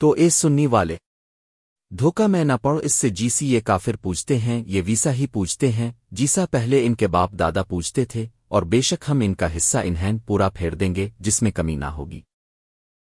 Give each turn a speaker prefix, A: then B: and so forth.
A: تو اے سننی والے، دھوکہ میں نہ پڑو، اس سے جیسی یہ کافر پوچھتے ہیں، یہ ویسا ہی پوچھتے ہیں، جیسا پہلے ان کے باپ دادا پوچھتے تھے، اور بے شک ہم ان کا حصہ انہین پورا پھیر دیں گے، جس میں کمی نہ ہوگی۔